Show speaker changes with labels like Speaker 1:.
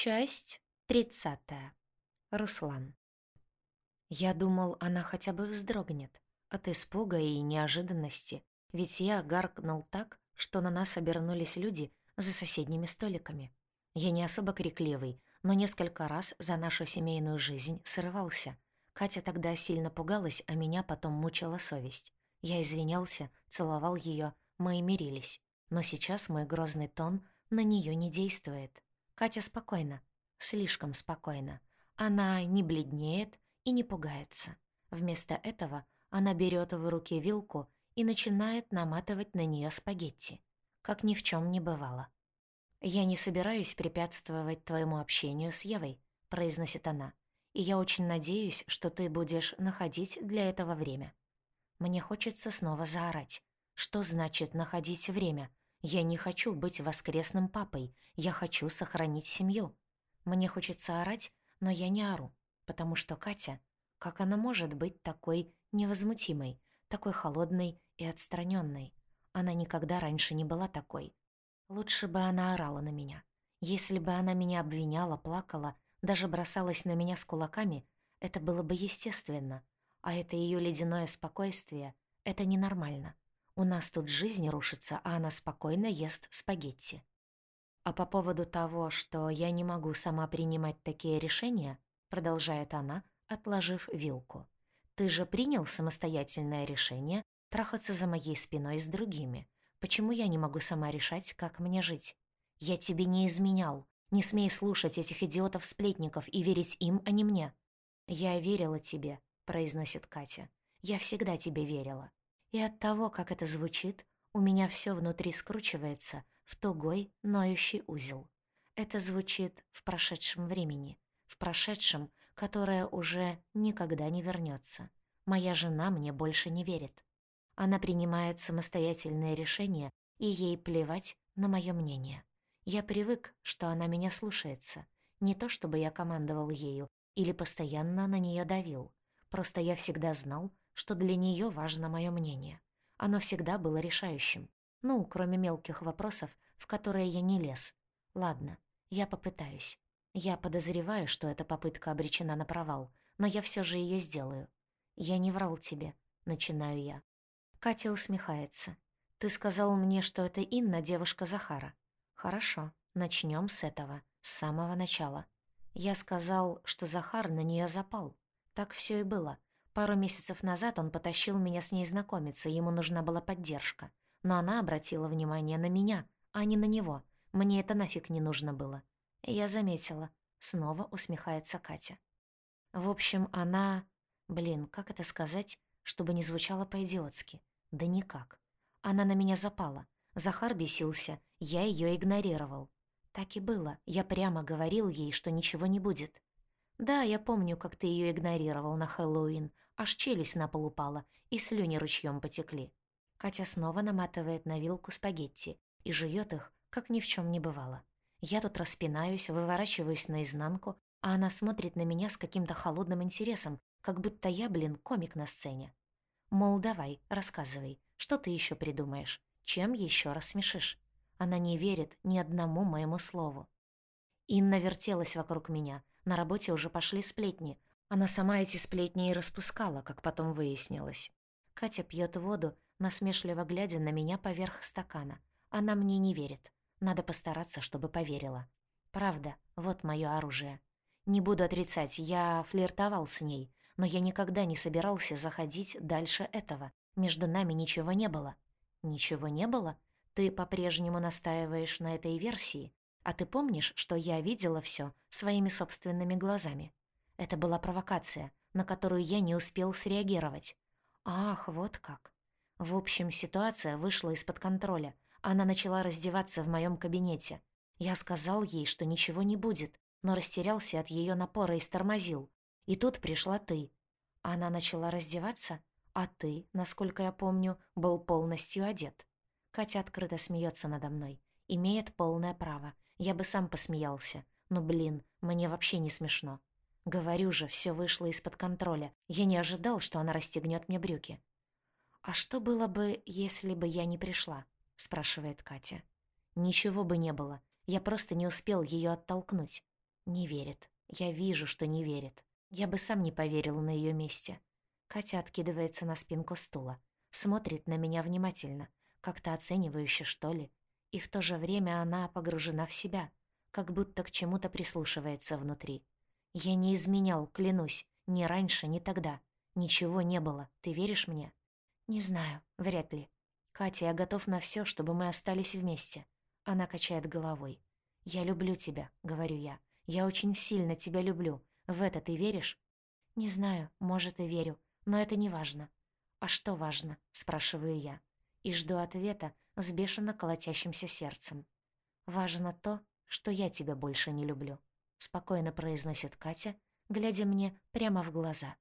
Speaker 1: Часть тридцатая. Руслан. Я думал, она хотя бы вздрогнет от испуга и неожиданности, ведь я гаркнул так, что на нас обернулись люди за соседними столиками. Я не особо крикливый, но несколько раз за нашу семейную жизнь срывался. Катя тогда сильно пугалась, а меня потом мучила совесть. Я извинялся, целовал ее, мы и мирились. Но сейчас мой грозный тон на нее не действует. Катя спокойна, слишком спокойна. Она не бледнеет и не пугается. Вместо этого она берет в руки вилку и начинает наматывать на нее спагетти, как ни в чем не бывало. «Я не собираюсь препятствовать твоему общению с Евой», — произносит она, «и я очень надеюсь, что ты будешь находить для этого время». Мне хочется снова заорать. Что значит находить время? Я не хочу быть воскресным папой, я хочу сохранить семью. Мне хочется орать, но я не ору, потому что Катя, как она может быть такой невозмутимой, такой холодной и отстраненной? Она никогда раньше не была такой. Лучше бы она орала на меня. Если бы она меня обвиняла, плакала, даже бросалась на меня с кулаками, это было бы естественно. А это ее ледяное спокойствие — это ненормально. У нас тут жизнь рушится, а она спокойно ест спагетти. А по поводу того, что я не могу сама принимать такие решения, продолжает она, отложив вилку. Ты же принял самостоятельное решение трахаться за моей спиной с другими. Почему я не могу сама решать, как мне жить? Я тебе не изменял. Не смей слушать этих идиотов-сплетников и верить им, а не мне. Я верила тебе, произносит Катя. Я всегда тебе верила. И от того, как это звучит, у меня все внутри скручивается в тугой, ноющий узел. Это звучит в прошедшем времени, в прошедшем, которое уже никогда не вернется. Моя жена мне больше не верит. Она принимает самостоятельные решения, и ей плевать на мое мнение. Я привык, что она меня слушается. Не то чтобы я командовал ею или постоянно на нее давил. Просто я всегда знал, что для нее важно мое мнение. Оно всегда было решающим. Ну, кроме мелких вопросов, в которые я не лез. Ладно, я попытаюсь. Я подозреваю, что эта попытка обречена на провал, но я все же ее сделаю. Я не врал тебе, начинаю я. Катя усмехается. Ты сказал мне, что это Инна, девушка Захара. Хорошо, начнем с этого, с самого начала. Я сказал, что Захар на нее запал. Так все и было. Пару месяцев назад он потащил меня с ней знакомиться, ему нужна была поддержка. Но она обратила внимание на меня, а не на него. Мне это нафиг не нужно было. Я заметила. Снова усмехается Катя. В общем, она... Блин, как это сказать, чтобы не звучало по-идиотски? Да никак. Она на меня запала. Захар бесился, я ее игнорировал. Так и было, я прямо говорил ей, что ничего не будет. Да, я помню, как ты ее игнорировал на Хэллоуин, аж челюсть на пол упала, и слюни ручьем потекли. Катя снова наматывает на вилку спагетти и жует их, как ни в чем не бывало. Я тут распинаюсь, выворачиваюсь наизнанку, а она смотрит на меня с каким-то холодным интересом, как будто я, блин, комик на сцене. Мол, давай, рассказывай, что ты еще придумаешь, чем еще рассмешишь. Она не верит ни одному моему слову. Инна вертелась вокруг меня, на работе уже пошли сплетни, она сама эти сплетни и распускала, как потом выяснилось. Катя пьет воду, насмешливо глядя на меня поверх стакана. Она мне не верит. Надо постараться, чтобы поверила. Правда, вот мое оружие. Не буду отрицать, я флиртовал с ней, но я никогда не собирался заходить дальше этого. Между нами ничего не было. Ничего не было? Ты по-прежнему настаиваешь на этой версии? А ты помнишь, что я видела все своими собственными глазами? Это была провокация, на которую я не успел среагировать. Ах, вот как. В общем, ситуация вышла из-под контроля. Она начала раздеваться в моем кабинете. Я сказал ей, что ничего не будет, но растерялся от ее напора и стормозил. И тут пришла ты. Она начала раздеваться, а ты, насколько я помню, был полностью одет. Катя открыто смеется надо мной. Имеет полное право. Я бы сам посмеялся. Но, блин, мне вообще не смешно. Говорю же, все вышло из-под контроля. Я не ожидал, что она расстегнет мне брюки. «А что было бы, если бы я не пришла?» — спрашивает Катя. «Ничего бы не было. Я просто не успел ее оттолкнуть. Не верит. Я вижу, что не верит. Я бы сам не поверил на ее месте. Катя откидывается на спинку стула, смотрит на меня внимательно, как-то оценивающе, что ли. И в то же время она погружена в себя, как будто к чему-то прислушивается внутри. Я не изменял, клянусь, ни раньше, ни тогда. Ничего не было. Ты веришь мне? Не знаю, вряд ли. Катя, я готов на все, чтобы мы остались вместе. Она качает головой. Я люблю тебя, говорю я. Я очень сильно тебя люблю. В это ты веришь? Не знаю, может и верю, но это не важно. А что важно? спрашиваю я и жду ответа с бешено колотящимся сердцем. Важно то, что я тебя больше не люблю, спокойно произносит Катя, глядя мне прямо в глаза.